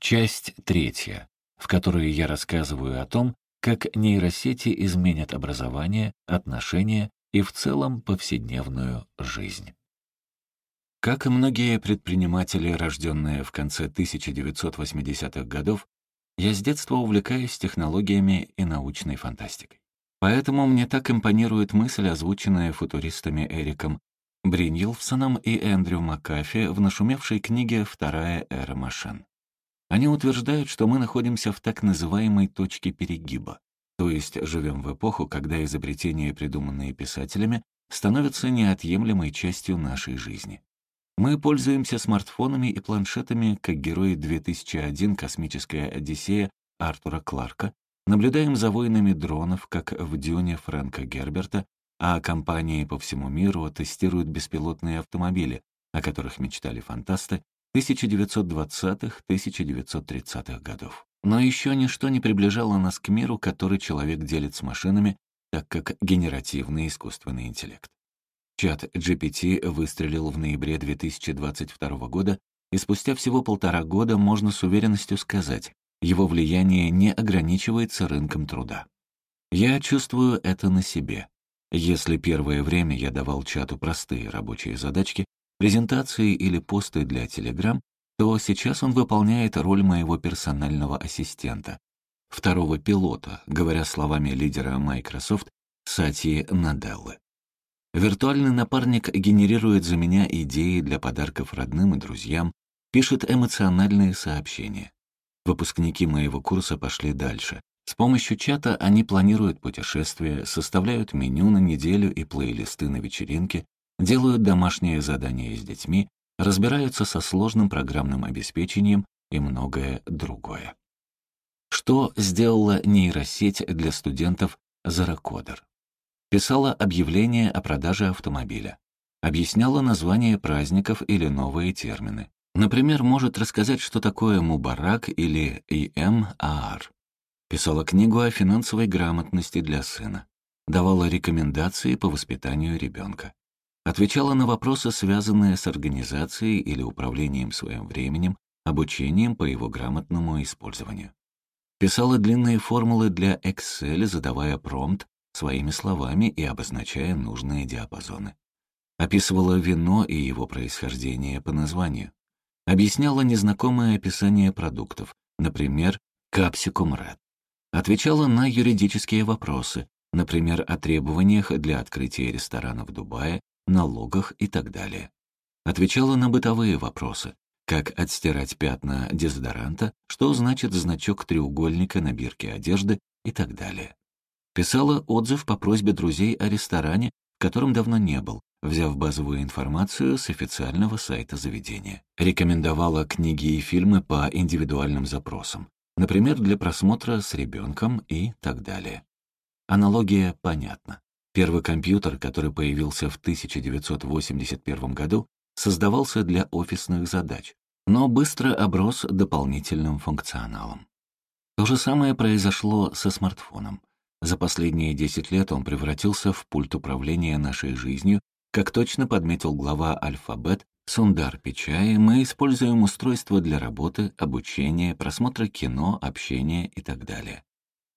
Часть третья, в которой я рассказываю о том, как нейросети изменят образование, отношения и в целом повседневную жизнь. Как и многие предприниматели, рожденные в конце 1980-х годов, я с детства увлекаюсь технологиями и научной фантастикой. Поэтому мне так импонирует мысль, озвученная футуристами Эриком Бриньелфсоном и Эндрю Маккафи в нашумевшей книге «Вторая эра машин». Они утверждают, что мы находимся в так называемой точке перегиба, то есть живем в эпоху, когда изобретения, придуманные писателями, становятся неотъемлемой частью нашей жизни. Мы пользуемся смартфонами и планшетами, как герои 2001 «Космическая Одиссея» Артура Кларка, наблюдаем за войнами дронов, как в «Дюне» Фрэнка Герберта, а компании по всему миру тестируют беспилотные автомобили, о которых мечтали фантасты, 1920-1930-х годов. Но еще ничто не приближало нас к миру, который человек делит с машинами, так как генеративный искусственный интеллект. Чат GPT выстрелил в ноябре 2022 года, и спустя всего полтора года можно с уверенностью сказать, его влияние не ограничивается рынком труда. Я чувствую это на себе. Если первое время я давал чату простые рабочие задачки, презентации или посты для Telegram, то сейчас он выполняет роль моего персонального ассистента, второго пилота, говоря словами лидера Microsoft Сати Наделлы. Виртуальный напарник генерирует за меня идеи для подарков родным и друзьям, пишет эмоциональные сообщения. Выпускники моего курса пошли дальше. С помощью чата они планируют путешествия, составляют меню на неделю и плейлисты на вечеринки, делают домашние задания с детьми, разбираются со сложным программным обеспечением и многое другое. Что сделала нейросеть для студентов Заракодер? Писала объявления о продаже автомобиля. Объясняла названия праздников или новые термины. Например, может рассказать, что такое Мубарак или ИМАР. Писала книгу о финансовой грамотности для сына. Давала рекомендации по воспитанию ребенка. Отвечала на вопросы, связанные с организацией или управлением своим временем, обучением по его грамотному использованию. Писала длинные формулы для Excel, задавая промпт своими словами и обозначая нужные диапазоны. Описывала вино и его происхождение по названию. Объясняла незнакомое описание продуктов, например, капсикум Red. Отвечала на юридические вопросы, например, о требованиях для открытия ресторана в Дубае налогах и так далее. Отвечала на бытовые вопросы, как отстирать пятна дезодоранта, что значит значок треугольника на бирке одежды и так далее. Писала отзыв по просьбе друзей о ресторане, в котором давно не был, взяв базовую информацию с официального сайта заведения. Рекомендовала книги и фильмы по индивидуальным запросам, например, для просмотра с ребенком и так далее. Аналогия понятна. Первый компьютер, который появился в 1981 году, создавался для офисных задач, но быстро оброс дополнительным функционалом. То же самое произошло со смартфоном. За последние 10 лет он превратился в пульт управления нашей жизнью, как точно подметил глава «Альфабет» Сундар Пичай, мы используем устройство для работы, обучения, просмотра кино, общения и так далее.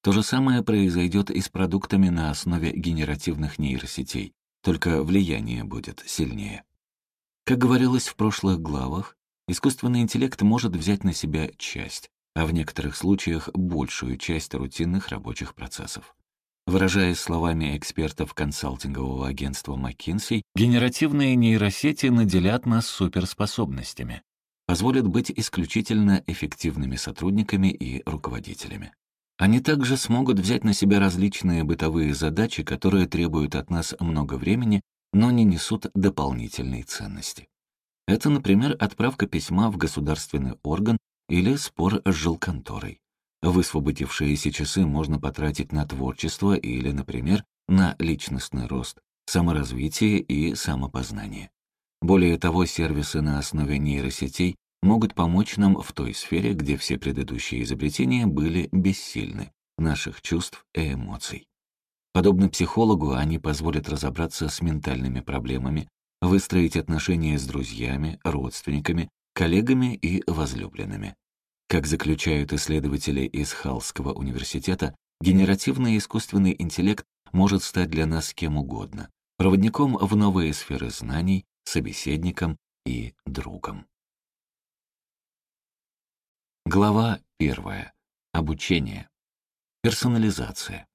То же самое произойдет и с продуктами на основе генеративных нейросетей, только влияние будет сильнее. Как говорилось в прошлых главах, искусственный интеллект может взять на себя часть, а в некоторых случаях большую часть рутинных рабочих процессов. Выражаясь словами экспертов консалтингового агентства McKinsey, генеративные нейросети наделят нас суперспособностями, позволят быть исключительно эффективными сотрудниками и руководителями. Они также смогут взять на себя различные бытовые задачи, которые требуют от нас много времени, но не несут дополнительной ценности. Это, например, отправка письма в государственный орган или спор с жилконторой. Высвободившиеся часы можно потратить на творчество или, например, на личностный рост, саморазвитие и самопознание. Более того, сервисы на основе нейросетей могут помочь нам в той сфере, где все предыдущие изобретения были бессильны, наших чувств и эмоций. Подобно психологу, они позволят разобраться с ментальными проблемами, выстроить отношения с друзьями, родственниками, коллегами и возлюбленными. Как заключают исследователи из Халского университета, генеративный искусственный интеллект может стать для нас кем угодно — проводником в новые сферы знаний, собеседником и другом. Глава первая. Обучение. Персонализация.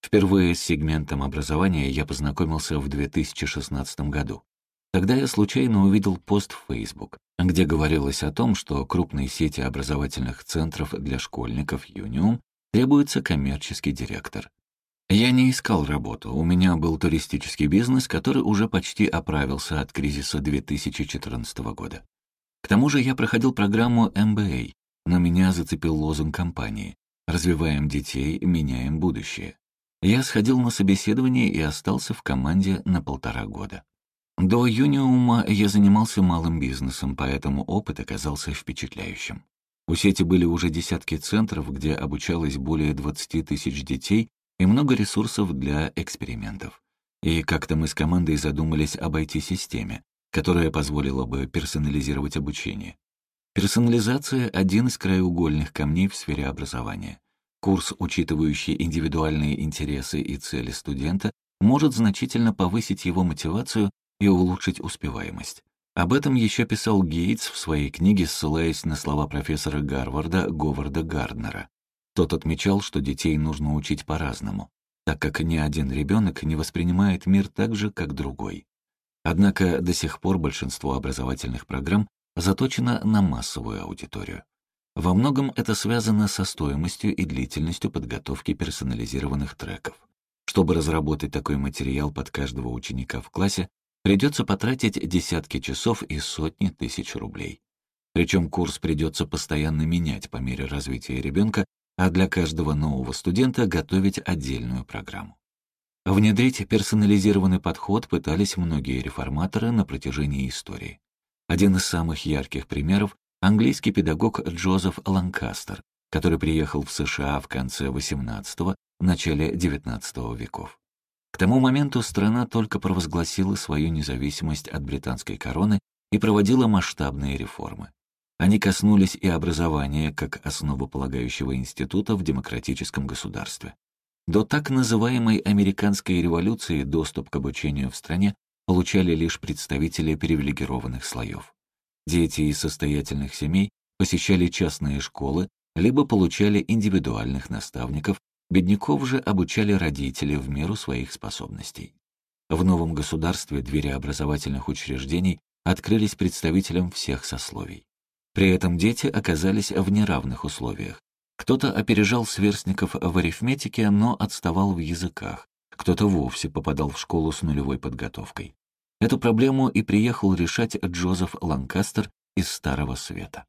Впервые с сегментом образования я познакомился в 2016 году. Тогда я случайно увидел пост в Facebook, где говорилось о том, что крупной сети образовательных центров для школьников Юниум требуется коммерческий директор. Я не искал работу, у меня был туристический бизнес, который уже почти оправился от кризиса 2014 года. К тому же я проходил программу MBA, но меня зацепил лозунг компании «Развиваем детей, меняем будущее». Я сходил на собеседование и остался в команде на полтора года. До Юниума я занимался малым бизнесом, поэтому опыт оказался впечатляющим. У сети были уже десятки центров, где обучалось более 20 тысяч детей и много ресурсов для экспериментов. И как-то мы с командой задумались об IT-системе, которая позволила бы персонализировать обучение. Персонализация — один из краеугольных камней в сфере образования. Курс, учитывающий индивидуальные интересы и цели студента, может значительно повысить его мотивацию и улучшить успеваемость. Об этом еще писал Гейтс в своей книге, ссылаясь на слова профессора Гарварда Говарда Гарднера. Тот отмечал, что детей нужно учить по-разному, так как ни один ребенок не воспринимает мир так же, как другой. Однако до сих пор большинство образовательных программ заточено на массовую аудиторию. Во многом это связано со стоимостью и длительностью подготовки персонализированных треков. Чтобы разработать такой материал под каждого ученика в классе, придется потратить десятки часов и сотни тысяч рублей. Причем курс придется постоянно менять по мере развития ребенка а для каждого нового студента готовить отдельную программу. Внедрить персонализированный подход пытались многие реформаторы на протяжении истории. Один из самых ярких примеров — английский педагог Джозеф Ланкастер, который приехал в США в конце XVIII — начале XIX веков. К тому моменту страна только провозгласила свою независимость от британской короны и проводила масштабные реформы. Они коснулись и образования как основополагающего института в демократическом государстве. До так называемой американской революции доступ к обучению в стране получали лишь представители привилегированных слоев. Дети из состоятельных семей посещали частные школы, либо получали индивидуальных наставников, бедняков же обучали родители в меру своих способностей. В новом государстве двери образовательных учреждений открылись представителям всех сословий. При этом дети оказались в неравных условиях. Кто-то опережал сверстников в арифметике, но отставал в языках. Кто-то вовсе попадал в школу с нулевой подготовкой. Эту проблему и приехал решать Джозеф Ланкастер из Старого Света.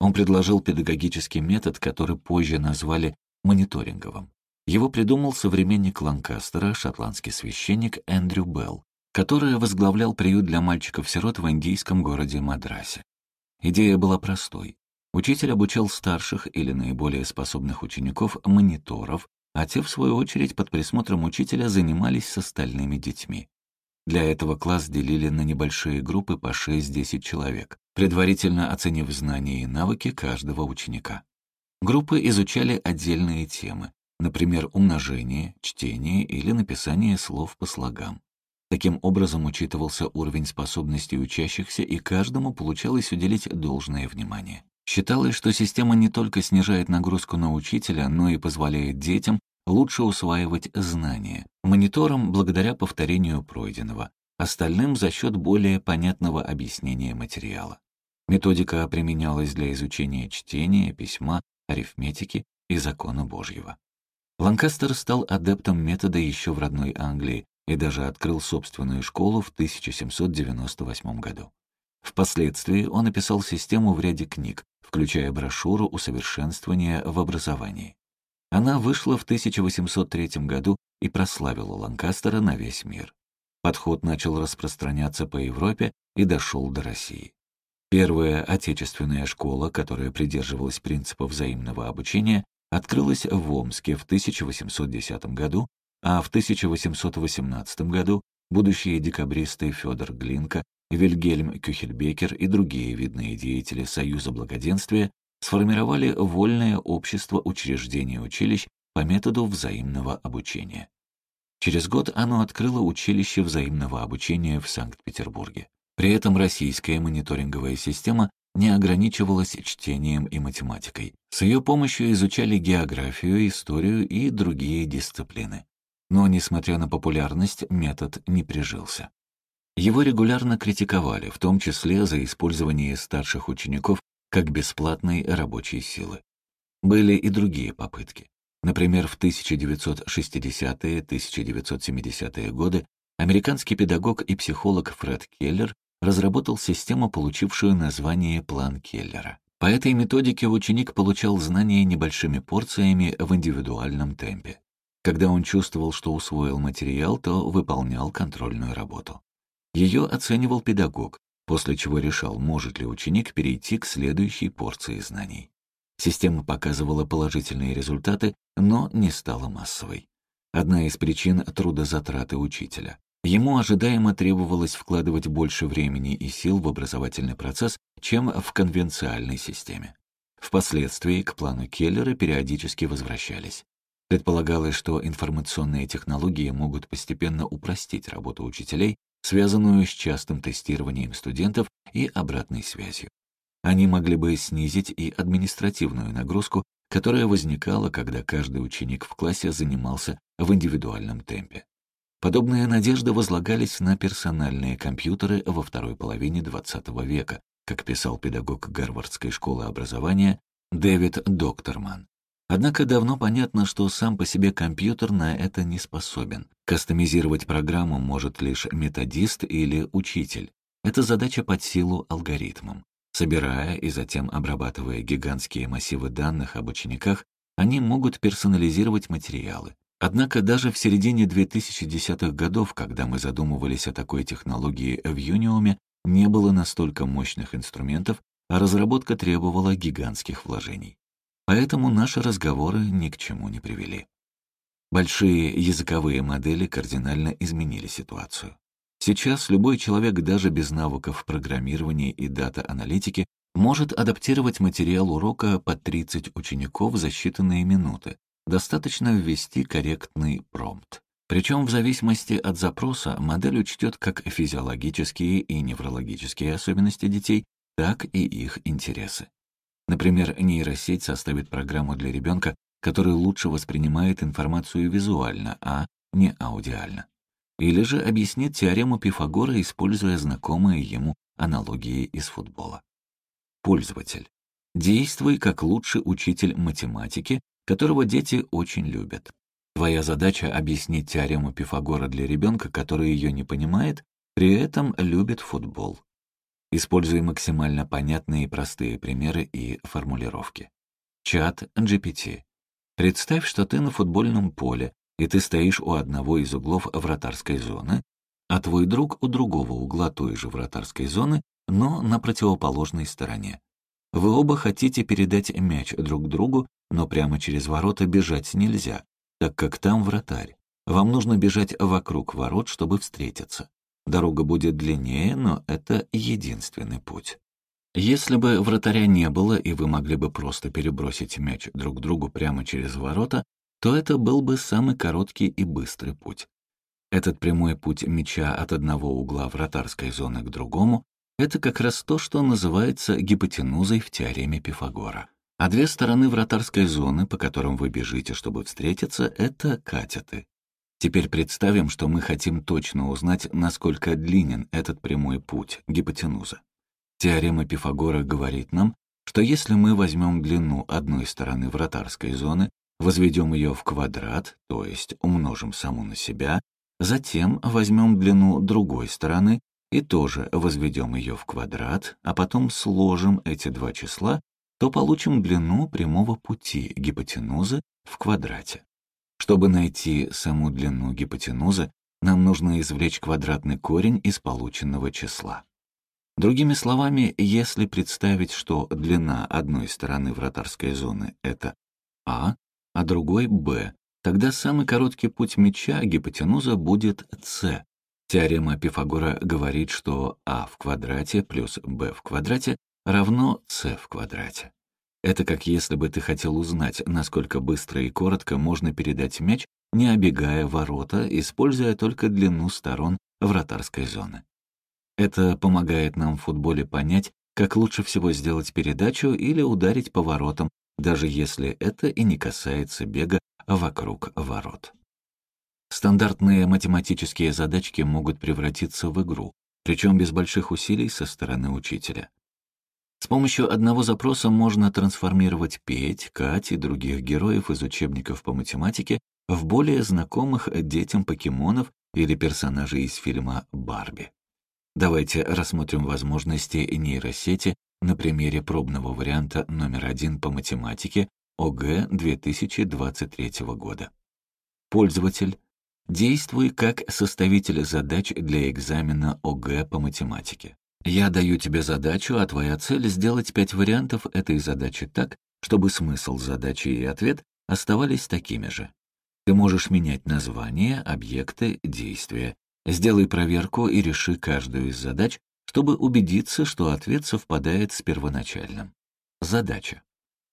Он предложил педагогический метод, который позже назвали мониторинговым. Его придумал современник Ланкастера, шотландский священник Эндрю Белл, который возглавлял приют для мальчиков-сирот в индийском городе Мадрасе. Идея была простой. Учитель обучал старших или наиболее способных учеников мониторов, а те, в свою очередь, под присмотром учителя занимались с остальными детьми. Для этого класс делили на небольшие группы по 6-10 человек, предварительно оценив знания и навыки каждого ученика. Группы изучали отдельные темы, например, умножение, чтение или написание слов по слогам. Таким образом учитывался уровень способностей учащихся, и каждому получалось уделить должное внимание. Считалось, что система не только снижает нагрузку на учителя, но и позволяет детям лучше усваивать знания, мониторам благодаря повторению пройденного, остальным за счет более понятного объяснения материала. Методика применялась для изучения чтения, письма, арифметики и закона Божьего. Ланкастер стал адептом метода еще в родной Англии, и даже открыл собственную школу в 1798 году. Впоследствии он написал систему в ряде книг, включая брошюру «Усовершенствование в образовании». Она вышла в 1803 году и прославила Ланкастера на весь мир. Подход начал распространяться по Европе и дошел до России. Первая отечественная школа, которая придерживалась принципа взаимного обучения, открылась в Омске в 1810 году а в 1818 году будущие декабристы Федор Глинка, Вильгельм Кюхельбекер и другие видные деятели Союза Благоденствия сформировали вольное общество учреждений училищ по методу взаимного обучения. Через год оно открыло училище взаимного обучения в Санкт-Петербурге. При этом российская мониторинговая система не ограничивалась чтением и математикой. С ее помощью изучали географию, историю и другие дисциплины. Но, несмотря на популярность, метод не прижился. Его регулярно критиковали, в том числе за использование старших учеников как бесплатной рабочей силы. Были и другие попытки. Например, в 1960-1970-е годы американский педагог и психолог Фред Келлер разработал систему, получившую название «План Келлера». По этой методике ученик получал знания небольшими порциями в индивидуальном темпе. Когда он чувствовал, что усвоил материал, то выполнял контрольную работу. Ее оценивал педагог, после чего решал, может ли ученик перейти к следующей порции знаний. Система показывала положительные результаты, но не стала массовой. Одна из причин — трудозатраты учителя. Ему ожидаемо требовалось вкладывать больше времени и сил в образовательный процесс, чем в конвенциальной системе. Впоследствии к плану Келлера периодически возвращались. Предполагалось, что информационные технологии могут постепенно упростить работу учителей, связанную с частым тестированием студентов и обратной связью. Они могли бы снизить и административную нагрузку, которая возникала, когда каждый ученик в классе занимался в индивидуальном темпе. Подобные надежды возлагались на персональные компьютеры во второй половине XX века, как писал педагог Гарвардской школы образования Дэвид Докторман. Однако давно понятно, что сам по себе компьютер на это не способен. Кастомизировать программу может лишь методист или учитель. Это задача под силу алгоритмам. Собирая и затем обрабатывая гигантские массивы данных об учениках, они могут персонализировать материалы, Однако даже в середине 2010-х годов, когда мы задумывались о такой технологии в Юниуме, не было настолько мощных инструментов, а разработка требовала гигантских вложений. Поэтому наши разговоры ни к чему не привели. Большие языковые модели кардинально изменили ситуацию. Сейчас любой человек даже без навыков программирования и дата-аналитики может адаптировать материал урока по 30 учеников за считанные минуты, достаточно ввести корректный промпт. Причем в зависимости от запроса модель учтет как физиологические и неврологические особенности детей, так и их интересы. Например, нейросеть составит программу для ребенка, который лучше воспринимает информацию визуально, а не аудиально. Или же объяснит теорему Пифагора, используя знакомые ему аналогии из футбола. Пользователь. Действуй как лучший учитель математики которого дети очень любят. Твоя задача — объяснить теорему Пифагора для ребенка, который ее не понимает, при этом любит футбол. Используй максимально понятные и простые примеры и формулировки. Чат GPT. Представь, что ты на футбольном поле, и ты стоишь у одного из углов вратарской зоны, а твой друг у другого угла той же вратарской зоны, но на противоположной стороне. Вы оба хотите передать мяч друг другу, но прямо через ворота бежать нельзя, так как там вратарь. Вам нужно бежать вокруг ворот, чтобы встретиться. Дорога будет длиннее, но это единственный путь. Если бы вратаря не было, и вы могли бы просто перебросить мяч друг другу прямо через ворота, то это был бы самый короткий и быстрый путь. Этот прямой путь мяча от одного угла вратарской зоны к другому — это как раз то, что называется гипотенузой в теореме Пифагора. А две стороны вратарской зоны, по которым вы бежите, чтобы встретиться, это катеты. Теперь представим, что мы хотим точно узнать, насколько длинен этот прямой путь, гипотенуза. Теорема Пифагора говорит нам, что если мы возьмем длину одной стороны вратарской зоны, возведем ее в квадрат, то есть умножим саму на себя, затем возьмем длину другой стороны и тоже возведем ее в квадрат, а потом сложим эти два числа то получим длину прямого пути гипотенузы в квадрате. Чтобы найти саму длину гипотенузы, нам нужно извлечь квадратный корень из полученного числа. Другими словами, если представить, что длина одной стороны вратарской зоны — это А, а другой — Б, тогда самый короткий путь мяча гипотенуза будет С. Теорема Пифагора говорит, что А в квадрате плюс Б в квадрате равно c в квадрате. Это как если бы ты хотел узнать, насколько быстро и коротко можно передать мяч, не обегая ворота, используя только длину сторон вратарской зоны. Это помогает нам в футболе понять, как лучше всего сделать передачу или ударить по воротам, даже если это и не касается бега вокруг ворот. Стандартные математические задачки могут превратиться в игру, причем без больших усилий со стороны учителя. С помощью одного запроса можно трансформировать Петь, Кать и других героев из учебников по математике в более знакомых детям покемонов или персонажей из фильма «Барби». Давайте рассмотрим возможности нейросети на примере пробного варианта номер один по математике ОГЭ 2023 года. Пользователь. Действуй как составитель задач для экзамена ОГЭ по математике. Я даю тебе задачу, а твоя цель — сделать пять вариантов этой задачи так, чтобы смысл задачи и ответ оставались такими же. Ты можешь менять название, объекты, действия. Сделай проверку и реши каждую из задач, чтобы убедиться, что ответ совпадает с первоначальным. Задача.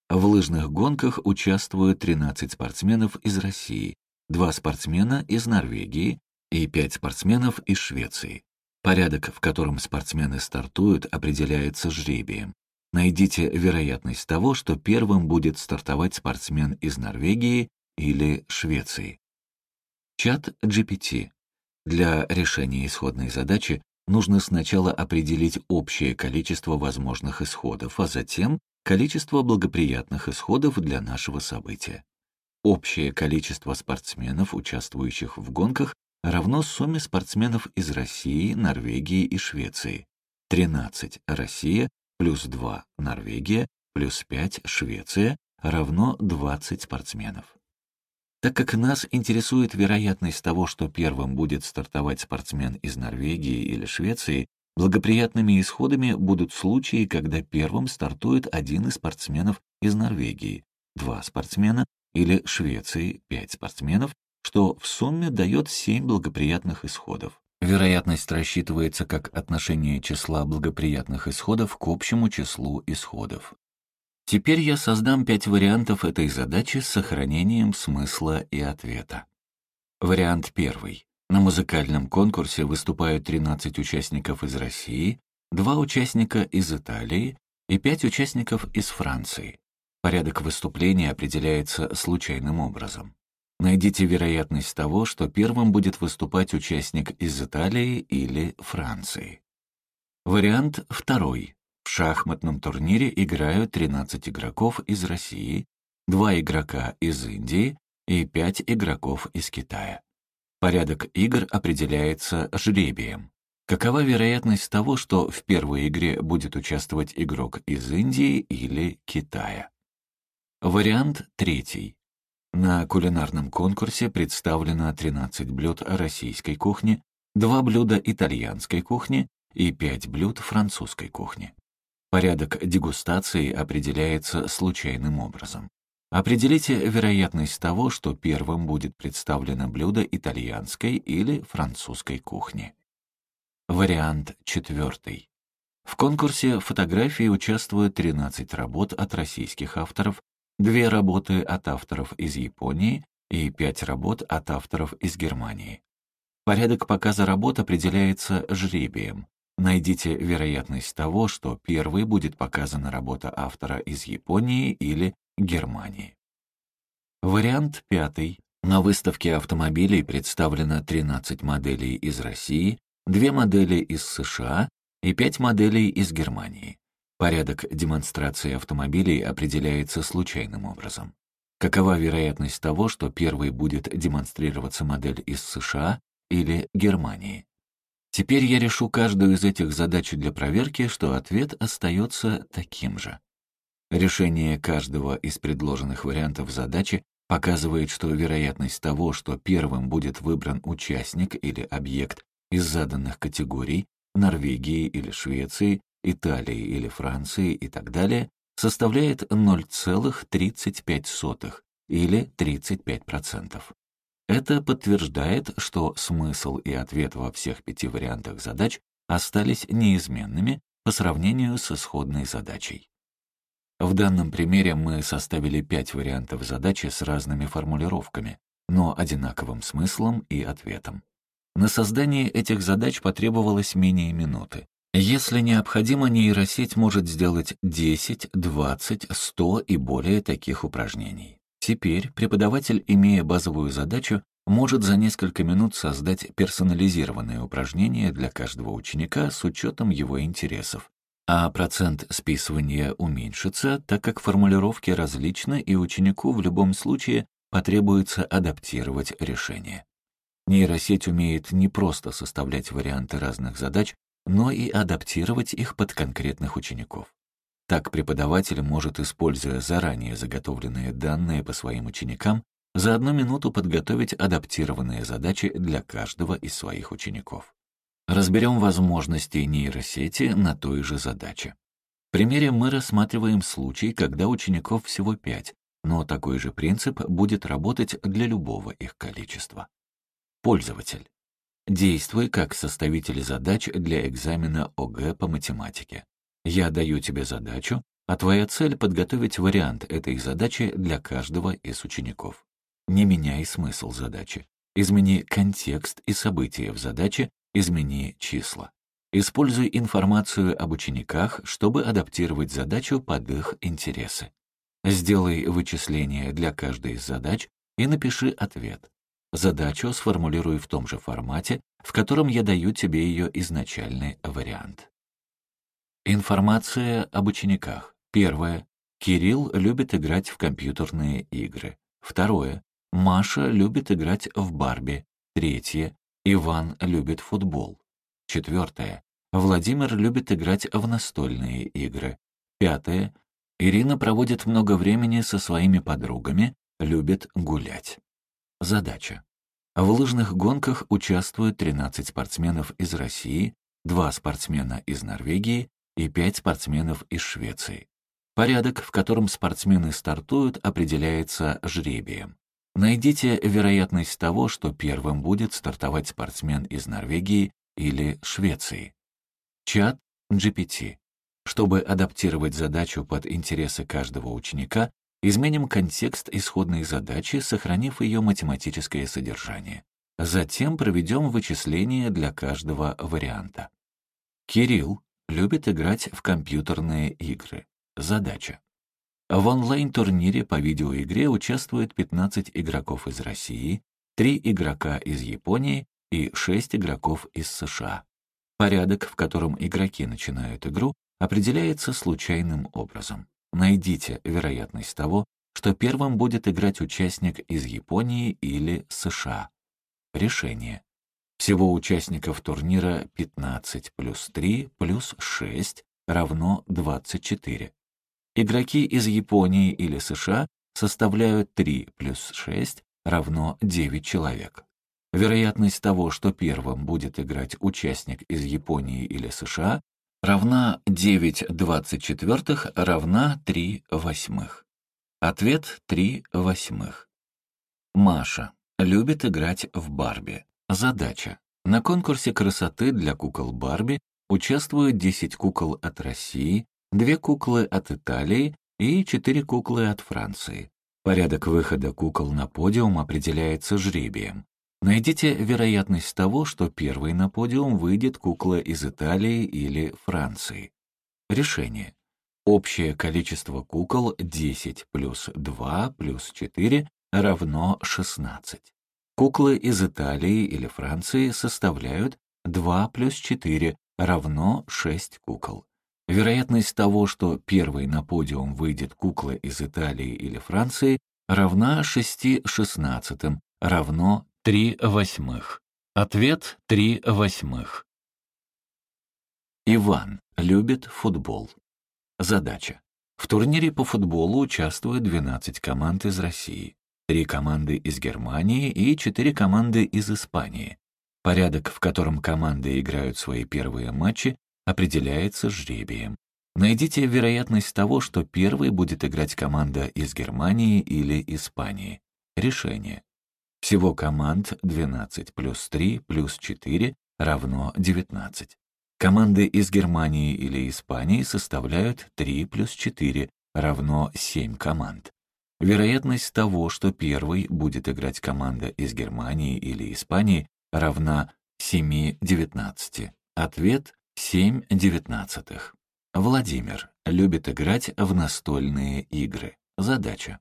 В лыжных гонках участвуют 13 спортсменов из России, 2 спортсмена из Норвегии и 5 спортсменов из Швеции. Порядок, в котором спортсмены стартуют, определяется жребием. Найдите вероятность того, что первым будет стартовать спортсмен из Норвегии или Швеции. Чат GPT. Для решения исходной задачи нужно сначала определить общее количество возможных исходов, а затем количество благоприятных исходов для нашего события. Общее количество спортсменов, участвующих в гонках, равно сумме спортсменов из России, Норвегии и Швеции. 13 Россия плюс 2 Норвегия плюс 5 Швеция равно 20 спортсменов. Так как нас интересует вероятность того, что первым будет стартовать спортсмен из Норвегии или Швеции, благоприятными исходами будут случаи, когда первым стартует один из спортсменов из Норвегии, два спортсмена или Швеции, пять спортсменов, что в сумме дает семь благоприятных исходов. Вероятность рассчитывается как отношение числа благоприятных исходов к общему числу исходов. Теперь я создам пять вариантов этой задачи с сохранением смысла и ответа. Вариант первый. На музыкальном конкурсе выступают 13 участников из России, два участника из Италии и пять участников из Франции. Порядок выступления определяется случайным образом. Найдите вероятность того, что первым будет выступать участник из Италии или Франции. Вариант второй. В шахматном турнире играют 13 игроков из России, 2 игрока из Индии и 5 игроков из Китая. Порядок игр определяется жребием. Какова вероятность того, что в первой игре будет участвовать игрок из Индии или Китая? Вариант третий. На кулинарном конкурсе представлено 13 блюд российской кухни, 2 блюда итальянской кухни и 5 блюд французской кухни. Порядок дегустации определяется случайным образом. Определите вероятность того, что первым будет представлено блюдо итальянской или французской кухни. Вариант четвертый. В конкурсе фотографии участвуют 13 работ от российских авторов, две работы от авторов из Японии и пять работ от авторов из Германии. Порядок показа работ определяется жребием. Найдите вероятность того, что первой будет показана работа автора из Японии или Германии. Вариант пятый. На выставке автомобилей представлено 13 моделей из России, 2 модели из США и 5 моделей из Германии. Порядок демонстрации автомобилей определяется случайным образом. Какова вероятность того, что первой будет демонстрироваться модель из США или Германии? Теперь я решу каждую из этих задач для проверки, что ответ остается таким же. Решение каждого из предложенных вариантов задачи показывает, что вероятность того, что первым будет выбран участник или объект из заданных категорий Норвегии или Швеции, Италии или Франции и так далее, составляет 0,35 или 35%. Это подтверждает, что смысл и ответ во всех пяти вариантах задач остались неизменными по сравнению с исходной задачей. В данном примере мы составили пять вариантов задачи с разными формулировками, но одинаковым смыслом и ответом. На создание этих задач потребовалось менее минуты. Если необходимо, нейросеть может сделать 10, 20, 100 и более таких упражнений. Теперь преподаватель, имея базовую задачу, может за несколько минут создать персонализированное упражнение для каждого ученика с учетом его интересов. А процент списывания уменьшится, так как формулировки различны, и ученику в любом случае потребуется адаптировать решение. Нейросеть умеет не просто составлять варианты разных задач, но и адаптировать их под конкретных учеников. Так преподаватель может, используя заранее заготовленные данные по своим ученикам, за одну минуту подготовить адаптированные задачи для каждого из своих учеников. Разберем возможности нейросети на той же задаче. В примере мы рассматриваем случай, когда учеников всего пять, но такой же принцип будет работать для любого их количества. Пользователь. Действуй как составитель задач для экзамена ОГЭ по математике. Я даю тебе задачу, а твоя цель — подготовить вариант этой задачи для каждого из учеников. Не меняй смысл задачи. Измени контекст и события в задаче, измени числа. Используй информацию об учениках, чтобы адаптировать задачу под их интересы. Сделай вычисление для каждой из задач и напиши ответ. Задачу сформулируй в том же формате, в котором я даю тебе ее изначальный вариант. Информация об учениках. Первое. Кирилл любит играть в компьютерные игры. Второе. Маша любит играть в Барби. Третье. Иван любит футбол. Четвертое. Владимир любит играть в настольные игры. Пятое. Ирина проводит много времени со своими подругами, любит гулять. Задача. В лыжных гонках участвуют 13 спортсменов из России, 2 спортсмена из Норвегии и 5 спортсменов из Швеции. Порядок, в котором спортсмены стартуют, определяется жребием. Найдите вероятность того, что первым будет стартовать спортсмен из Норвегии или Швеции. Чат GPT. Чтобы адаптировать задачу под интересы каждого ученика, Изменим контекст исходной задачи, сохранив ее математическое содержание. Затем проведем вычисления для каждого варианта. Кирилл любит играть в компьютерные игры. Задача. В онлайн-турнире по видеоигре участвует 15 игроков из России, 3 игрока из Японии и 6 игроков из США. Порядок, в котором игроки начинают игру, определяется случайным образом. Найдите вероятность того, что первым будет играть участник из Японии или США. Решение. Всего участников турнира 15 плюс 3 плюс 6 равно 24. Игроки из Японии или США составляют 3 плюс 6 равно 9 человек. Вероятность того, что первым будет играть участник из Японии или США, равна 9 24 равна 3 восьмых. Ответ 3 восьмых. Маша любит играть в Барби. Задача. На конкурсе красоты для кукол Барби участвуют 10 кукол от России, 2 куклы от Италии и 4 куклы от Франции. Порядок выхода кукол на подиум определяется жребием. Найдите вероятность того, что первой на подиум выйдет кукла из Италии или Франции. Решение. Общее количество кукол 10 плюс 2 плюс 4 равно 16. Куклы из Италии или Франции составляют 2 плюс 4 равно 6 кукол. Вероятность того, что первой на подиум выйдет кукла из Италии или Франции, равна 6 шестнадцатым, равно Три восьмых. Ответ — три восьмых. Иван любит футбол. Задача. В турнире по футболу участвуют 12 команд из России, три команды из Германии и четыре команды из Испании. Порядок, в котором команды играют свои первые матчи, определяется жребием. Найдите вероятность того, что первой будет играть команда из Германии или Испании. Решение. Всего команд 12 плюс 3 плюс 4 равно 19. Команды из Германии или Испании составляют 3 плюс 4 равно 7 команд. Вероятность того, что первый будет играть команда из Германии или Испании, равна 7-19. Ответ 7 девятнадцатых. Владимир любит играть в настольные игры. Задача.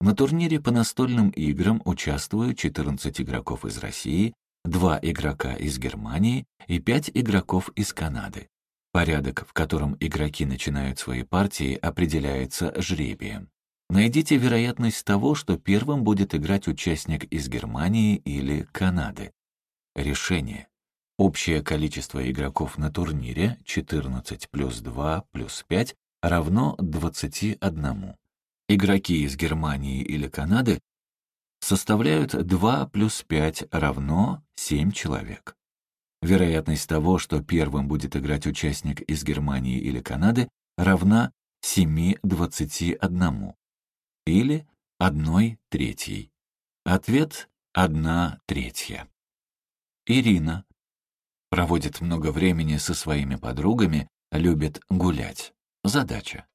На турнире по настольным играм участвуют 14 игроков из России, 2 игрока из Германии и 5 игроков из Канады. Порядок, в котором игроки начинают свои партии, определяется жребием. Найдите вероятность того, что первым будет играть участник из Германии или Канады. Решение. Общее количество игроков на турнире 14 плюс 2 плюс 5 равно 21. Игроки из Германии или Канады составляют 2 плюс 5 равно 7 человек. Вероятность того, что первым будет играть участник из Германии или Канады, равна 7-21 или 1 третьей. Ответ — 1 третья. Ирина Проводит много времени со своими подругами, любит гулять. Задача.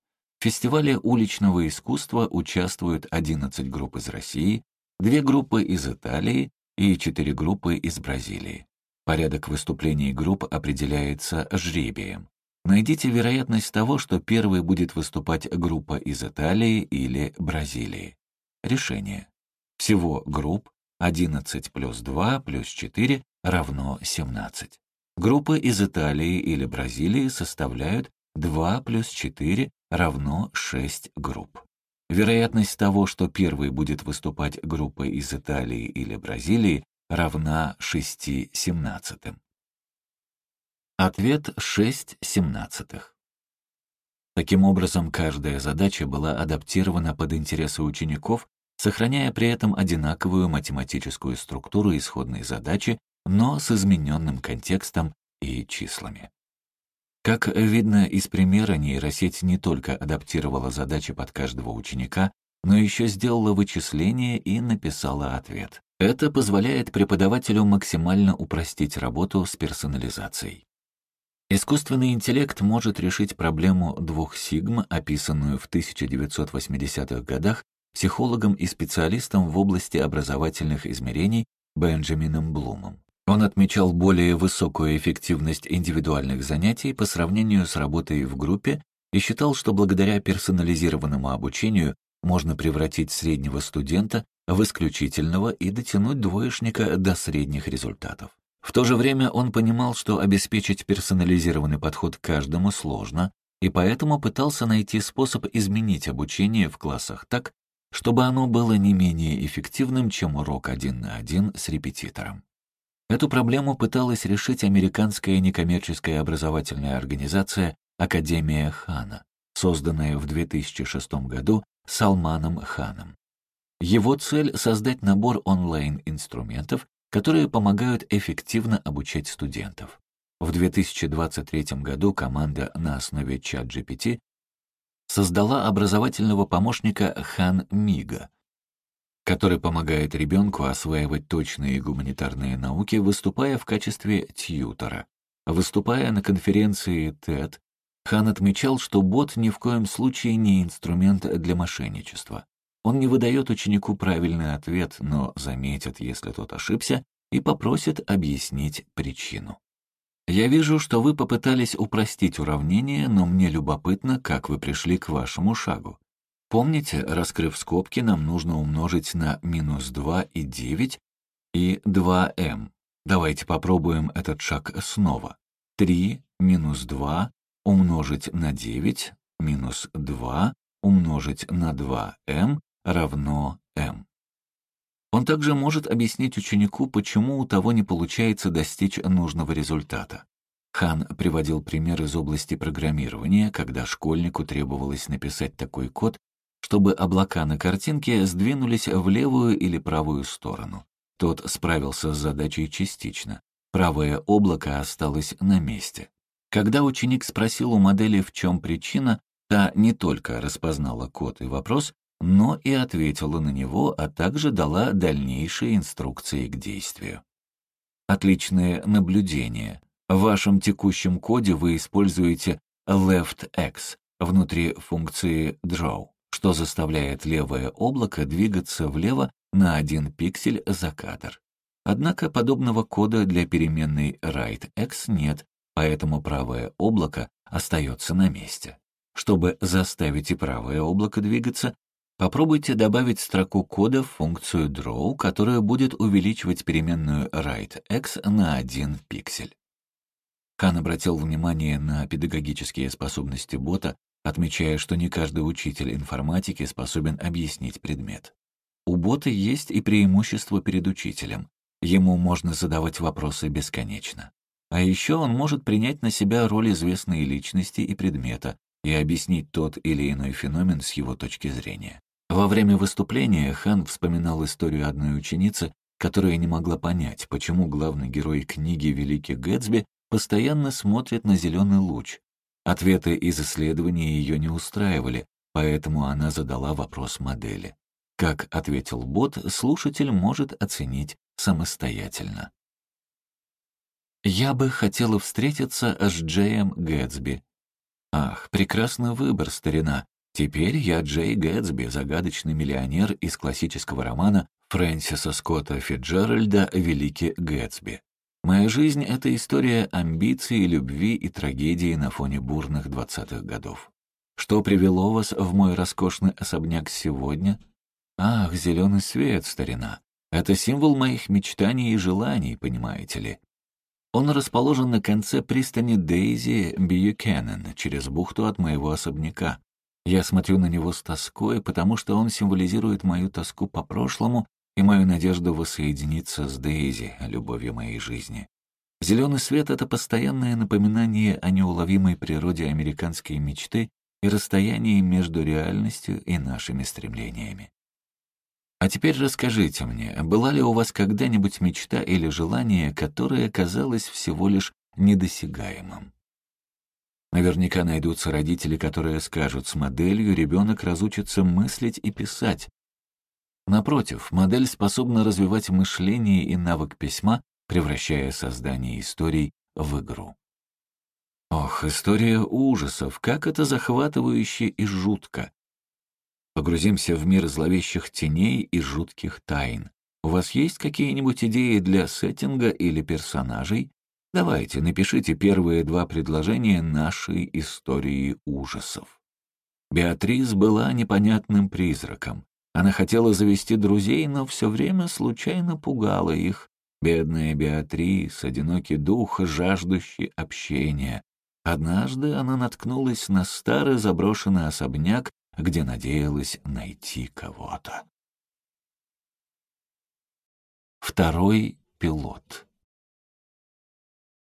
Фестивале уличного искусства участвуют 11 групп из России, две группы из Италии и четыре группы из Бразилии. Порядок выступлений групп определяется жребием. Найдите вероятность того, что первой будет выступать группа из Италии или Бразилии. Решение. Всего групп 11 плюс 2 плюс 4 равно 17. Группы из Италии или Бразилии составляют 2 плюс 4 равно 6 групп. Вероятность того, что первой будет выступать группа из Италии или Бразилии, равна 6 семнадцатым. Ответ 6 семнадцатых. Таким образом, каждая задача была адаптирована под интересы учеников, сохраняя при этом одинаковую математическую структуру исходной задачи но с измененным контекстом и числами. Как видно из примера, нейросеть не только адаптировала задачи под каждого ученика, но еще сделала вычисление и написала ответ. Это позволяет преподавателю максимально упростить работу с персонализацией. Искусственный интеллект может решить проблему двух сигм, описанную в 1980-х годах психологом и специалистом в области образовательных измерений Бенджамином Блумом. Он отмечал более высокую эффективность индивидуальных занятий по сравнению с работой в группе и считал, что благодаря персонализированному обучению можно превратить среднего студента в исключительного и дотянуть двоечника до средних результатов. В то же время он понимал, что обеспечить персонализированный подход каждому сложно, и поэтому пытался найти способ изменить обучение в классах так, чтобы оно было не менее эффективным, чем урок один на один с репетитором. Эту проблему пыталась решить американская некоммерческая образовательная организация Академия Хана, созданная в 2006 году Салманом Ханом. Его цель — создать набор онлайн-инструментов, которые помогают эффективно обучать студентов. В 2023 году команда на основе ChatGPT создала образовательного помощника Хан Мига, который помогает ребенку осваивать точные гуманитарные науки, выступая в качестве тьютора. Выступая на конференции TED, Хан отмечал, что бот ни в коем случае не инструмент для мошенничества. Он не выдает ученику правильный ответ, но заметит, если тот ошибся, и попросит объяснить причину. Я вижу, что вы попытались упростить уравнение, но мне любопытно, как вы пришли к вашему шагу. Помните, раскрыв скобки, нам нужно умножить на минус 2 и 9 и 2m. Давайте попробуем этот шаг снова. 3 минус 2 умножить на 9 минус 2 умножить на 2m равно m. Он также может объяснить ученику, почему у того не получается достичь нужного результата. Хан приводил пример из области программирования, когда школьнику требовалось написать такой код, чтобы облака на картинке сдвинулись в левую или правую сторону. Тот справился с задачей частично. Правое облако осталось на месте. Когда ученик спросил у модели, в чем причина, та не только распознала код и вопрос, но и ответила на него, а также дала дальнейшие инструкции к действию. Отличное наблюдение. В вашем текущем коде вы используете leftx, внутри функции draw, что заставляет левое облако двигаться влево на один пиксель за кадр. Однако подобного кода для переменной rightX нет, поэтому правое облако остается на месте. Чтобы заставить и правое облако двигаться, попробуйте добавить строку кода в функцию draw, которая будет увеличивать переменную rightX на один пиксель. Хан обратил внимание на педагогические способности бота, отмечая, что не каждый учитель информатики способен объяснить предмет. У бота есть и преимущество перед учителем. Ему можно задавать вопросы бесконечно. А еще он может принять на себя роль известной личности и предмета и объяснить тот или иной феномен с его точки зрения. Во время выступления Хан вспоминал историю одной ученицы, которая не могла понять, почему главный герой книги «Великий Гэтсби» постоянно смотрит на зеленый луч. Ответы из исследований ее не устраивали, поэтому она задала вопрос модели. Как ответил бот, слушатель может оценить самостоятельно. «Я бы хотела встретиться с Джеем Гэтсби». «Ах, прекрасный выбор, старина. Теперь я Джей Гэтсби, загадочный миллионер из классического романа Фрэнсиса Скотта Фиджеральда «Великий Гэтсби». Моя жизнь — это история амбиций, любви и трагедии на фоне бурных двадцатых годов. Что привело вас в мой роскошный особняк сегодня? Ах, зеленый свет, старина. Это символ моих мечтаний и желаний, понимаете ли. Он расположен на конце пристани Дейзи Бьюкеннен, через бухту от моего особняка. Я смотрю на него с тоской, потому что он символизирует мою тоску по прошлому и мою надежду воссоединиться с Дейзи, любовью моей жизни. Зеленый свет — это постоянное напоминание о неуловимой природе американской мечты и расстоянии между реальностью и нашими стремлениями. А теперь расскажите мне, была ли у вас когда-нибудь мечта или желание, которое казалось всего лишь недосягаемым? Наверняка найдутся родители, которые скажут, с моделью ребенок разучится мыслить и писать, Напротив, модель способна развивать мышление и навык письма, превращая создание историй в игру. Ох, история ужасов, как это захватывающе и жутко. Погрузимся в мир зловещих теней и жутких тайн. У вас есть какие-нибудь идеи для сеттинга или персонажей? Давайте, напишите первые два предложения нашей истории ужасов. Беатрис была непонятным призраком. Она хотела завести друзей, но все время случайно пугала их. Бедная Беатрис, одинокий дух, жаждущий общения. Однажды она наткнулась на старый заброшенный особняк, где надеялась найти кого-то. Второй пилот.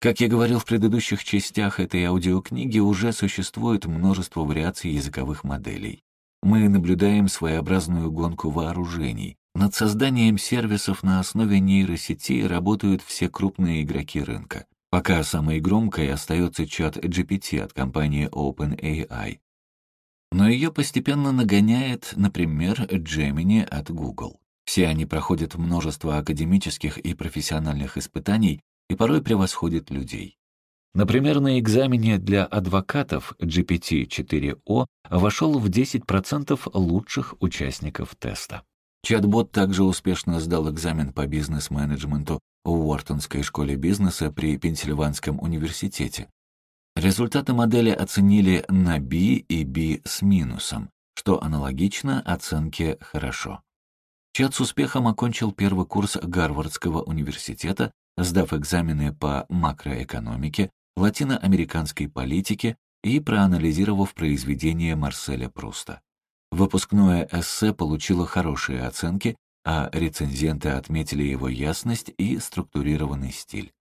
Как я говорил в предыдущих частях этой аудиокниги, уже существует множество вариаций языковых моделей мы наблюдаем своеобразную гонку вооружений. Над созданием сервисов на основе нейросети работают все крупные игроки рынка. Пока самой громкой остается чат GPT от компании OpenAI. Но ее постепенно нагоняет, например, Gemini от Google. Все они проходят множество академических и профессиональных испытаний и порой превосходят людей. Например, на экзамене для адвокатов GPT-4o вошел в 10% лучших участников теста. Чат-бот также успешно сдал экзамен по бизнес-менеджменту в Уортонской школе бизнеса при Пенсильванском университете. Результаты модели оценили на B и B с минусом, что аналогично оценке «хорошо». Чат с успехом окончил первый курс Гарвардского университета, сдав экзамены по макроэкономике, латиноамериканской политике и проанализировав произведение Марселя Пруста. Выпускное эссе получило хорошие оценки, а рецензенты отметили его ясность и структурированный стиль.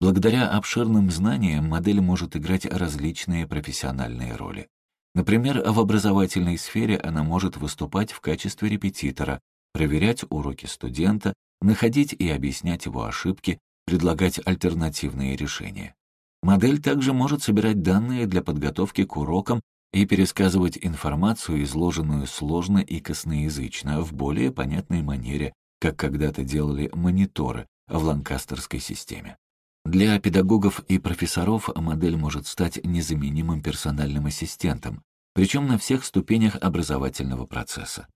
Благодаря обширным знаниям модель может играть различные профессиональные роли. Например, в образовательной сфере она может выступать в качестве репетитора, проверять уроки студента, находить и объяснять его ошибки, предлагать альтернативные решения. Модель также может собирать данные для подготовки к урокам и пересказывать информацию, изложенную сложно и косноязычно, в более понятной манере, как когда-то делали мониторы в ланкастерской системе. Для педагогов и профессоров модель может стать незаменимым персональным ассистентом, причем на всех ступенях образовательного процесса.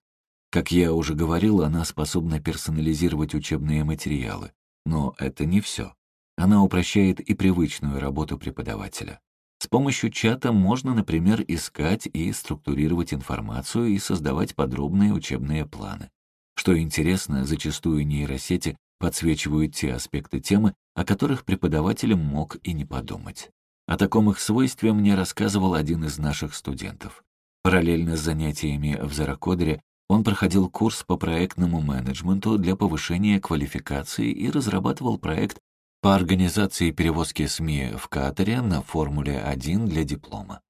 Как я уже говорил, она способна персонализировать учебные материалы, но это не все. Она упрощает и привычную работу преподавателя. С помощью чата можно, например, искать и структурировать информацию и создавать подробные учебные планы. Что интересно, зачастую нейросети подсвечивают те аспекты темы, о которых преподаватель мог и не подумать. О таком их свойстве мне рассказывал один из наших студентов. Параллельно с занятиями в Заракодере он проходил курс по проектному менеджменту для повышения квалификации и разрабатывал проект по организации перевозки СМИ в Катаре на Формуле-1 для диплома.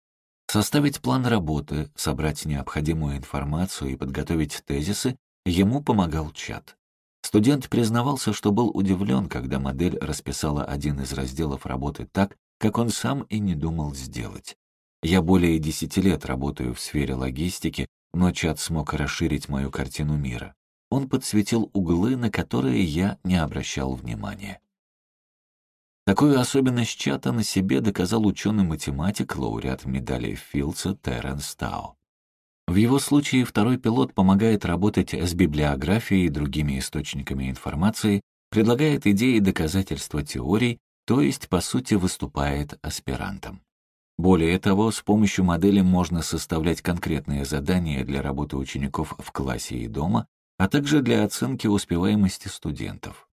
Составить план работы, собрать необходимую информацию и подготовить тезисы ему помогал чат. Студент признавался, что был удивлен, когда модель расписала один из разделов работы так, как он сам и не думал сделать. Я более десяти лет работаю в сфере логистики, но чат смог расширить мою картину мира. Он подсветил углы, на которые я не обращал внимания. Такую особенность чата на себе доказал ученый-математик, лауреат медали Филдса Терренс Тау. В его случае второй пилот помогает работать с библиографией и другими источниками информации, предлагает идеи доказательства теорий, то есть, по сути, выступает аспирантом. Более того, с помощью модели можно составлять конкретные задания для работы учеников в классе и дома, а также для оценки успеваемости студентов.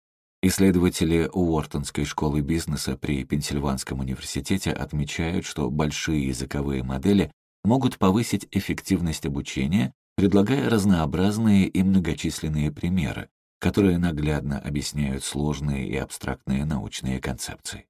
Исследователи Уортонской школы бизнеса при Пенсильванском университете отмечают, что большие языковые модели могут повысить эффективность обучения, предлагая разнообразные и многочисленные примеры, которые наглядно объясняют сложные и абстрактные научные концепции.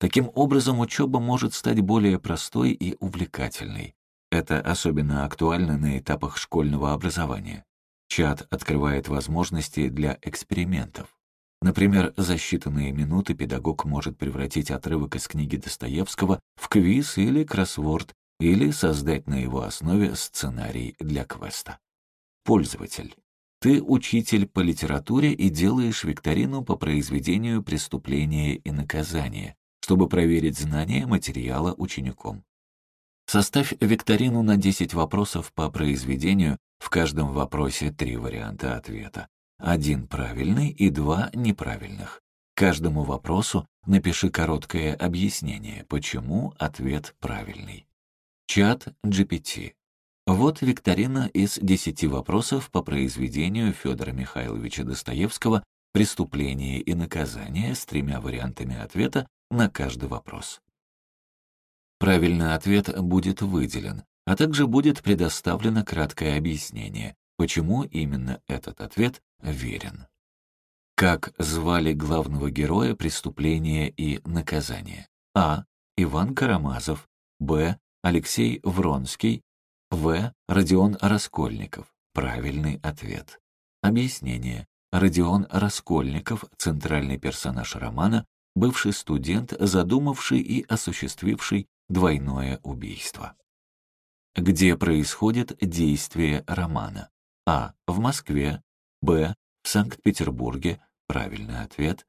Таким образом, учеба может стать более простой и увлекательной. Это особенно актуально на этапах школьного образования. Чат открывает возможности для экспериментов. Например, за считанные минуты педагог может превратить отрывок из книги Достоевского в квиз или кроссворд, или создать на его основе сценарий для квеста. Пользователь. Ты учитель по литературе и делаешь викторину по произведению «Преступление и наказание», чтобы проверить знания материала учеником. Составь викторину на 10 вопросов по произведению, в каждом вопросе три варианта ответа. Один правильный и два неправильных. Каждому вопросу напиши короткое объяснение, почему ответ правильный. Чат GPT. Вот викторина из 10 вопросов по произведению Федора Михайловича Достоевского «Преступление и наказание» с тремя вариантами ответа на каждый вопрос. Правильный ответ будет выделен, а также будет предоставлено краткое объяснение, почему именно этот ответ верен. Как звали главного героя преступления и наказания? А. Иван Карамазов. Б. Алексей Вронский. В. Родион Раскольников. Правильный ответ. Объяснение. Родион Раскольников, центральный персонаж романа, бывший студент, задумавший и осуществивший двойное убийство. Где происходит действие романа? А. В Москве. Б. В Санкт-Петербурге. Правильный ответ.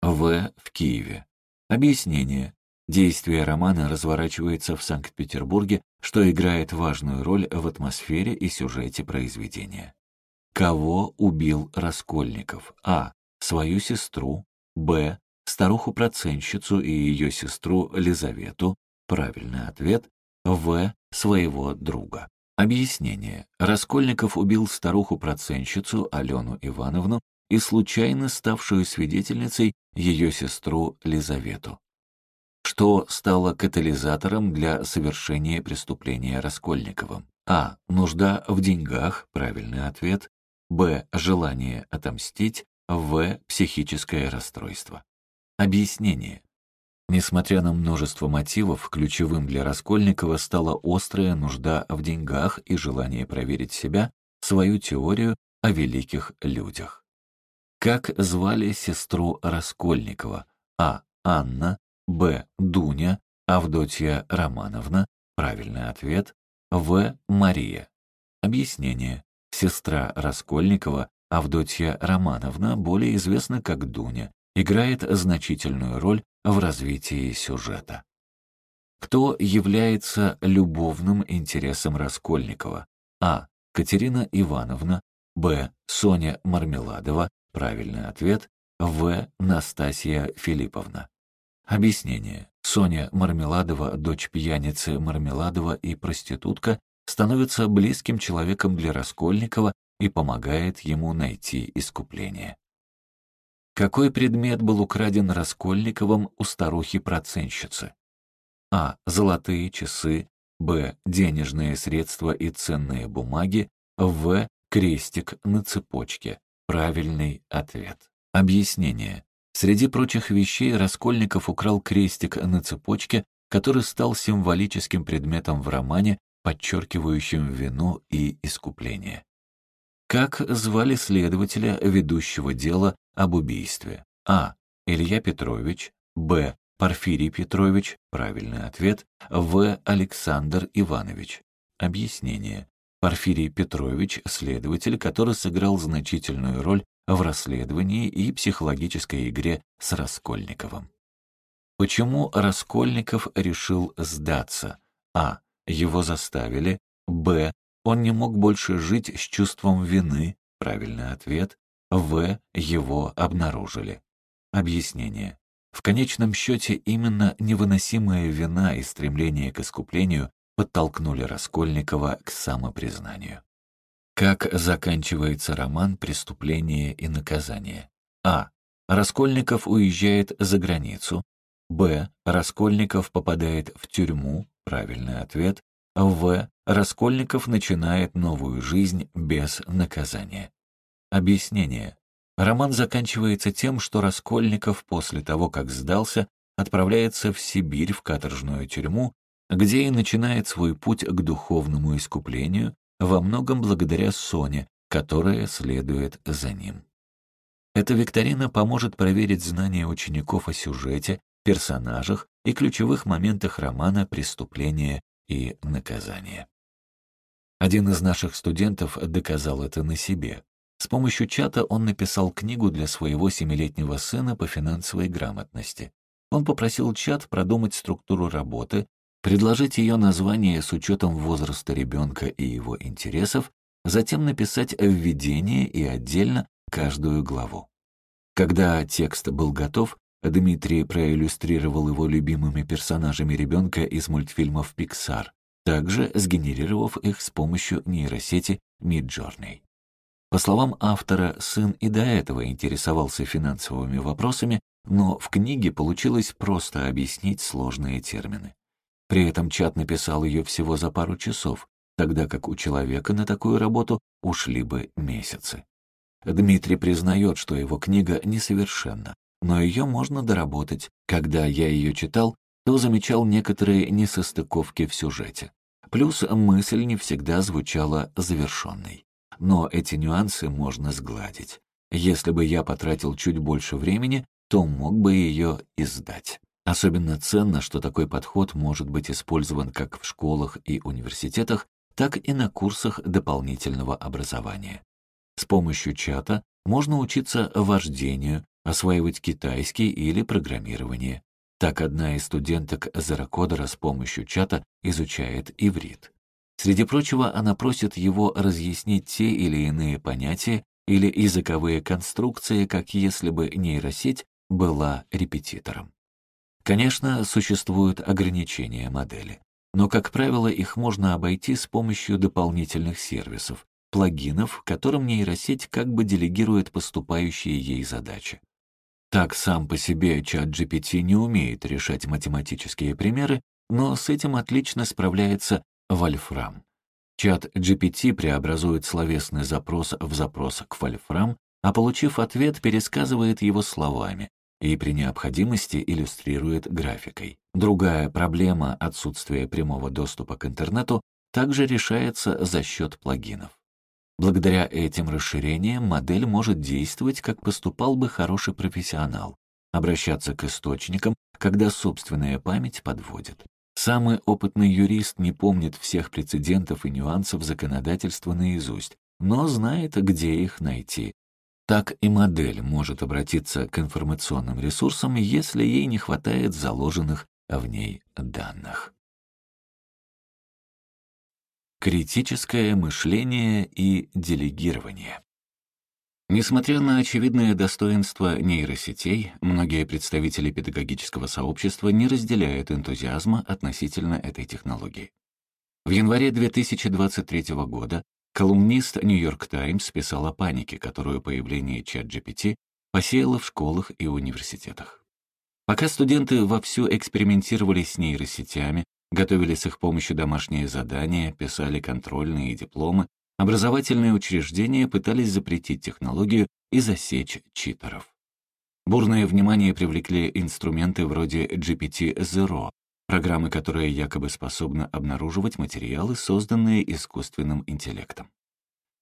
В. В Киеве. Объяснение. Действие романа разворачивается в Санкт-Петербурге, что играет важную роль в атмосфере и сюжете произведения. Кого убил Раскольников? А. Свою сестру. Б старуху-проценщицу и ее сестру Лизавету, правильный ответ, В. своего друга. Объяснение. Раскольников убил старуху-проценщицу Алену Ивановну и случайно ставшую свидетельницей ее сестру Лизавету. Что стало катализатором для совершения преступления Раскольниковым? А. Нужда в деньгах, правильный ответ. Б. Желание отомстить. В. Психическое расстройство. Объяснение. Несмотря на множество мотивов, ключевым для Раскольникова стала острая нужда в деньгах и желание проверить себя, свою теорию о великих людях. Как звали сестру Раскольникова? А. Анна, Б. Дуня, Авдотья Романовна, правильный ответ, В. Мария. Объяснение. Сестра Раскольникова, Авдотья Романовна, более известна как Дуня, играет значительную роль в развитии сюжета. Кто является любовным интересом Раскольникова? А. Катерина Ивановна. Б. Соня Мармеладова. Правильный ответ. В. Настасья Филипповна. Объяснение. Соня Мармеладова, дочь пьяницы Мармеладова и проститутка, становится близким человеком для Раскольникова и помогает ему найти искупление. Какой предмет был украден Раскольниковым у старухи-проценщицы? А. Золотые часы. Б. Денежные средства и ценные бумаги. В. Крестик на цепочке. Правильный ответ. Объяснение. Среди прочих вещей Раскольников украл крестик на цепочке, который стал символическим предметом в романе, подчеркивающим вину и искупление. Как звали следователя, ведущего дело об убийстве? А. Илья Петрович. Б. Порфирий Петрович. Правильный ответ. В. Александр Иванович. Объяснение. Порфирий Петрович – следователь, который сыграл значительную роль в расследовании и психологической игре с Раскольниковым. Почему Раскольников решил сдаться? А. Его заставили. Б. Он не мог больше жить с чувством вины. Правильный ответ. В. Его обнаружили. Объяснение. В конечном счете именно невыносимая вина и стремление к искуплению подтолкнули Раскольникова к самопризнанию. Как заканчивается роман «Преступление и наказание»? А. Раскольников уезжает за границу. Б. Раскольников попадает в тюрьму. Правильный ответ. В. Раскольников начинает новую жизнь без наказания. Объяснение. Роман заканчивается тем, что Раскольников после того, как сдался, отправляется в Сибирь, в каторжную тюрьму, где и начинает свой путь к духовному искуплению, во многом благодаря Соне, которая следует за ним. Эта викторина поможет проверить знания учеников о сюжете, персонажах и ключевых моментах романа «Преступление и наказание». Один из наших студентов доказал это на себе. С помощью чата он написал книгу для своего семилетнего сына по финансовой грамотности. Он попросил чат продумать структуру работы, предложить ее название с учетом возраста ребенка и его интересов, затем написать введение и отдельно каждую главу. Когда текст был готов, Дмитрий проиллюстрировал его любимыми персонажами ребенка из мультфильмов Pixar, также сгенерировав их с помощью нейросети Midjourney. По словам автора, сын и до этого интересовался финансовыми вопросами, но в книге получилось просто объяснить сложные термины. При этом чат написал ее всего за пару часов, тогда как у человека на такую работу ушли бы месяцы. Дмитрий признает, что его книга несовершенна, но ее можно доработать. Когда я ее читал, то замечал некоторые несостыковки в сюжете. Плюс мысль не всегда звучала завершенной. Но эти нюансы можно сгладить. Если бы я потратил чуть больше времени, то мог бы ее издать. Особенно ценно, что такой подход может быть использован как в школах и университетах, так и на курсах дополнительного образования. С помощью чата можно учиться вождению, осваивать китайский или программирование. Так одна из студенток Заракодера с помощью чата изучает иврит. Среди прочего, она просит его разъяснить те или иные понятия или языковые конструкции, как если бы нейросеть была репетитором. Конечно, существуют ограничения модели, но, как правило, их можно обойти с помощью дополнительных сервисов, плагинов, которым нейросеть как бы делегирует поступающие ей задачи. Так сам по себе чат GPT не умеет решать математические примеры, но с этим отлично справляется Вольфрам. Чат GPT преобразует словесный запрос в запрос к Вольфрам, а получив ответ, пересказывает его словами, и при необходимости иллюстрирует графикой. Другая проблема отсутствия прямого доступа к интернету также решается за счет плагинов. Благодаря этим расширениям модель может действовать, как поступал бы хороший профессионал, обращаться к источникам, когда собственная память подводит. Самый опытный юрист не помнит всех прецедентов и нюансов законодательства наизусть, но знает, где их найти, так и модель может обратиться к информационным ресурсам, если ей не хватает заложенных в ней данных. Критическое мышление и делегирование. Несмотря на очевидное достоинство нейросетей, многие представители педагогического сообщества не разделяют энтузиазма относительно этой технологии. В январе 2023 года колумнист «Нью-Йорк Таймс» писал о панике, которую появление чат-GPT посеяло в школах и университетах. Пока студенты вовсю экспериментировали с нейросетями, готовили с их помощью домашние задания, писали контрольные и дипломы, образовательные учреждения пытались запретить технологию и засечь читеров. Бурное внимание привлекли инструменты вроде GPT-Zero, программы, которая якобы способна обнаруживать материалы, созданные искусственным интеллектом.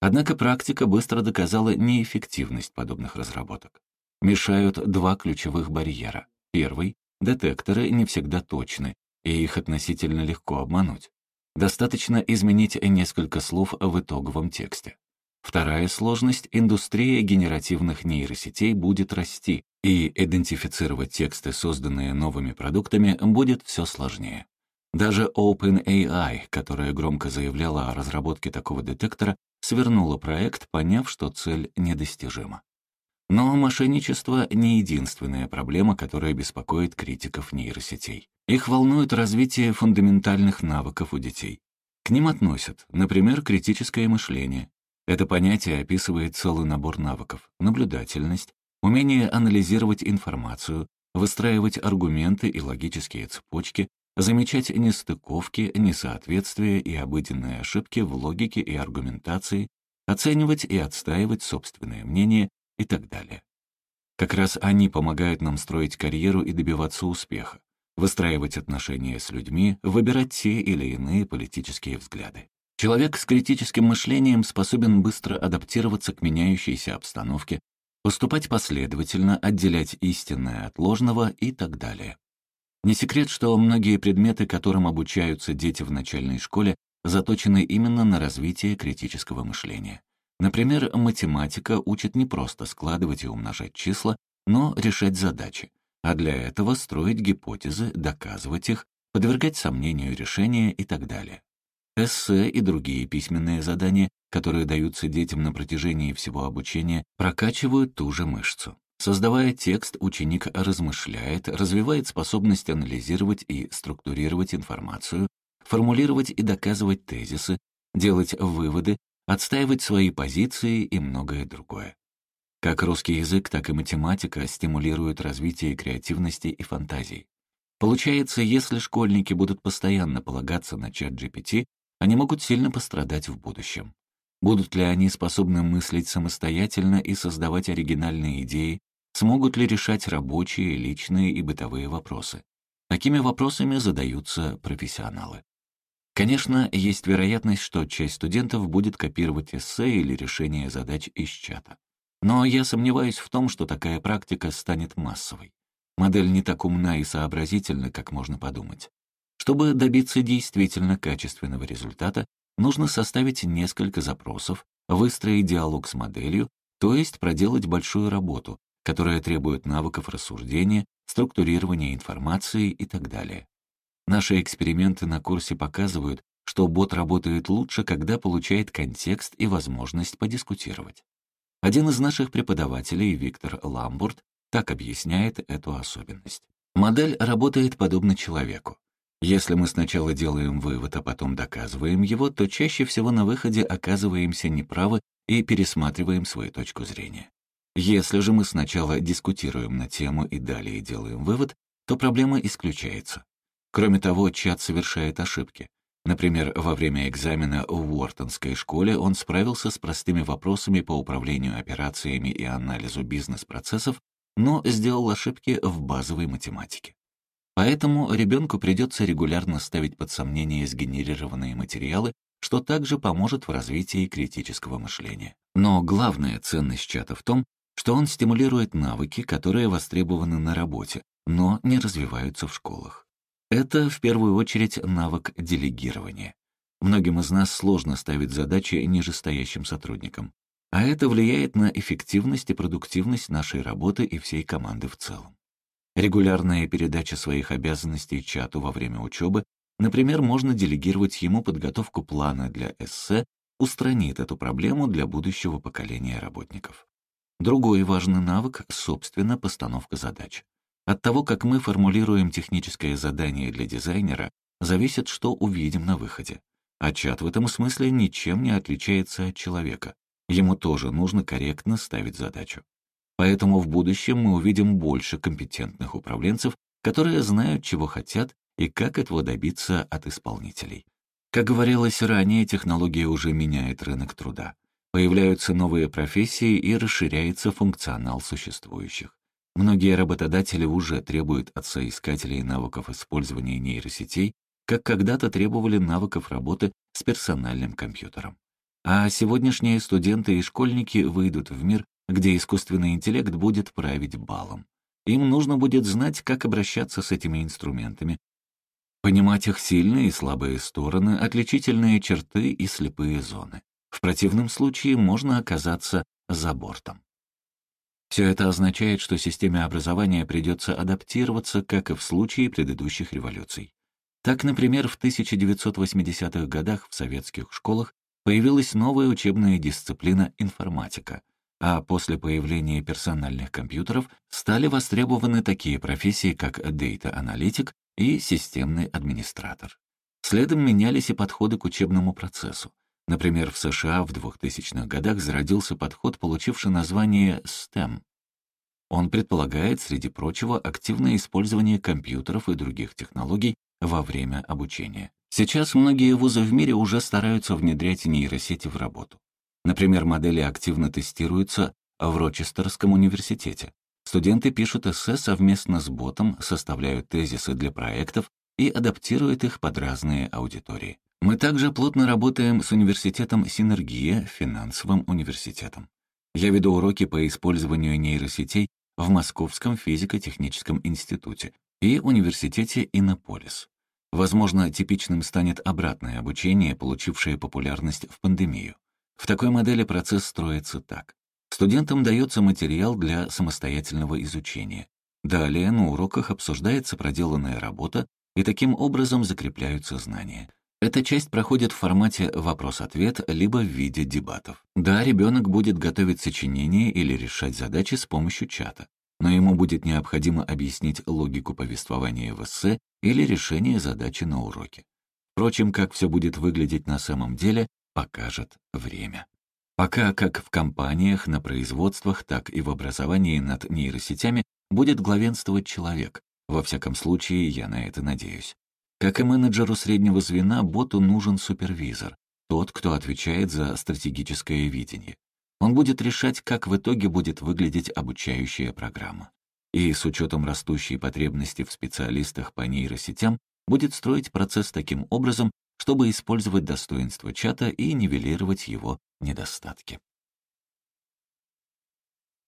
Однако практика быстро доказала неэффективность подобных разработок. Мешают два ключевых барьера. Первый — детекторы не всегда точны, и их относительно легко обмануть. Достаточно изменить несколько слов в итоговом тексте. Вторая сложность — индустрия генеративных нейросетей будет расти, и идентифицировать тексты, созданные новыми продуктами, будет все сложнее. Даже OpenAI, которая громко заявляла о разработке такого детектора, свернула проект, поняв, что цель недостижима. Но мошенничество — не единственная проблема, которая беспокоит критиков нейросетей. Их волнует развитие фундаментальных навыков у детей. К ним относят, например, критическое мышление. Это понятие описывает целый набор навыков — наблюдательность, умение анализировать информацию, выстраивать аргументы и логические цепочки, замечать нестыковки, несоответствия и обыденные ошибки в логике и аргументации, оценивать и отстаивать собственное мнение и так далее. Как раз они помогают нам строить карьеру и добиваться успеха, выстраивать отношения с людьми, выбирать те или иные политические взгляды. Человек с критическим мышлением способен быстро адаптироваться к меняющейся обстановке, поступать последовательно, отделять истинное от ложного и так далее. Не секрет, что многие предметы, которым обучаются дети в начальной школе, заточены именно на развитие критического мышления. Например, математика учит не просто складывать и умножать числа, но решать задачи, а для этого строить гипотезы, доказывать их, подвергать сомнению решения и так далее. Эссе и другие письменные задания, которые даются детям на протяжении всего обучения, прокачивают ту же мышцу. Создавая текст, ученик размышляет, развивает способность анализировать и структурировать информацию, формулировать и доказывать тезисы, делать выводы, отстаивать свои позиции и многое другое. Как русский язык, так и математика стимулируют развитие креативности и фантазии. Получается, если школьники будут постоянно полагаться на чат GPT, они могут сильно пострадать в будущем. Будут ли они способны мыслить самостоятельно и создавать оригинальные идеи, смогут ли решать рабочие, личные и бытовые вопросы? Такими вопросами задаются профессионалы. Конечно, есть вероятность, что часть студентов будет копировать эссе или решение задач из чата. Но я сомневаюсь в том, что такая практика станет массовой. Модель не так умна и сообразительна, как можно подумать. Чтобы добиться действительно качественного результата, нужно составить несколько запросов, выстроить диалог с моделью, то есть проделать большую работу, которая требует навыков рассуждения, структурирования информации и так далее. Наши эксперименты на курсе показывают, что бот работает лучше, когда получает контекст и возможность подискутировать. Один из наших преподавателей, Виктор Ламбурт, так объясняет эту особенность. Модель работает подобно человеку. Если мы сначала делаем вывод, а потом доказываем его, то чаще всего на выходе оказываемся неправы и пересматриваем свою точку зрения. Если же мы сначала дискутируем на тему и далее делаем вывод, то проблема исключается. Кроме того, чат совершает ошибки. Например, во время экзамена в Уортонской школе он справился с простыми вопросами по управлению операциями и анализу бизнес-процессов, но сделал ошибки в базовой математике. Поэтому ребенку придется регулярно ставить под сомнение сгенерированные материалы, что также поможет в развитии критического мышления. Но главная ценность чата в том, что он стимулирует навыки, которые востребованы на работе, но не развиваются в школах. Это, в первую очередь, навык делегирования. Многим из нас сложно ставить задачи нижестоящим сотрудникам, а это влияет на эффективность и продуктивность нашей работы и всей команды в целом. Регулярная передача своих обязанностей чату во время учебы, например, можно делегировать ему подготовку плана для эссе, устранит эту проблему для будущего поколения работников. Другой важный навык — собственно постановка задач. От того, как мы формулируем техническое задание для дизайнера, зависит, что увидим на выходе. А чат в этом смысле ничем не отличается от человека. Ему тоже нужно корректно ставить задачу. Поэтому в будущем мы увидим больше компетентных управленцев, которые знают, чего хотят и как этого добиться от исполнителей. Как говорилось ранее, технология уже меняет рынок труда. Появляются новые профессии и расширяется функционал существующих. Многие работодатели уже требуют от соискателей навыков использования нейросетей, как когда-то требовали навыков работы с персональным компьютером. А сегодняшние студенты и школьники выйдут в мир, где искусственный интеллект будет править балом. Им нужно будет знать, как обращаться с этими инструментами, понимать их сильные и слабые стороны, отличительные черты и слепые зоны. В противном случае можно оказаться за бортом. Все это означает, что системе образования придется адаптироваться, как и в случае предыдущих революций. Так, например, в 1980-х годах в советских школах появилась новая учебная дисциплина информатика, а после появления персональных компьютеров стали востребованы такие профессии, как дейта-аналитик и системный администратор. Следом менялись и подходы к учебному процессу. Например, в США в 2000-х годах зародился подход, получивший название STEM. Он предполагает, среди прочего, активное использование компьютеров и других технологий во время обучения. Сейчас многие вузы в мире уже стараются внедрять нейросети в работу. Например, модели активно тестируются в Рочестерском университете. Студенты пишут эссе совместно с ботом, составляют тезисы для проектов и адаптируют их под разные аудитории. Мы также плотно работаем с университетом «Синергия», финансовым университетом. Я веду уроки по использованию нейросетей в Московском физико-техническом институте и университете Иннополис. Возможно, типичным станет обратное обучение, получившее популярность в пандемию. В такой модели процесс строится так. Студентам дается материал для самостоятельного изучения. Далее на уроках обсуждается проделанная работа, и таким образом закрепляются знания. Эта часть проходит в формате вопрос-ответ, либо в виде дебатов. Да, ребенок будет готовить сочинение или решать задачи с помощью чата, но ему будет необходимо объяснить логику повествования в эссе или решение задачи на уроке. Впрочем, как все будет выглядеть на самом деле, покажет время. Пока как в компаниях, на производствах, так и в образовании над нейросетями будет главенствовать человек. Во всяком случае, я на это надеюсь. Как и менеджеру среднего звена, боту нужен супервизор, тот, кто отвечает за стратегическое видение. Он будет решать, как в итоге будет выглядеть обучающая программа. И с учетом растущей потребности в специалистах по нейросетям будет строить процесс таким образом, чтобы использовать достоинства чата и нивелировать его недостатки.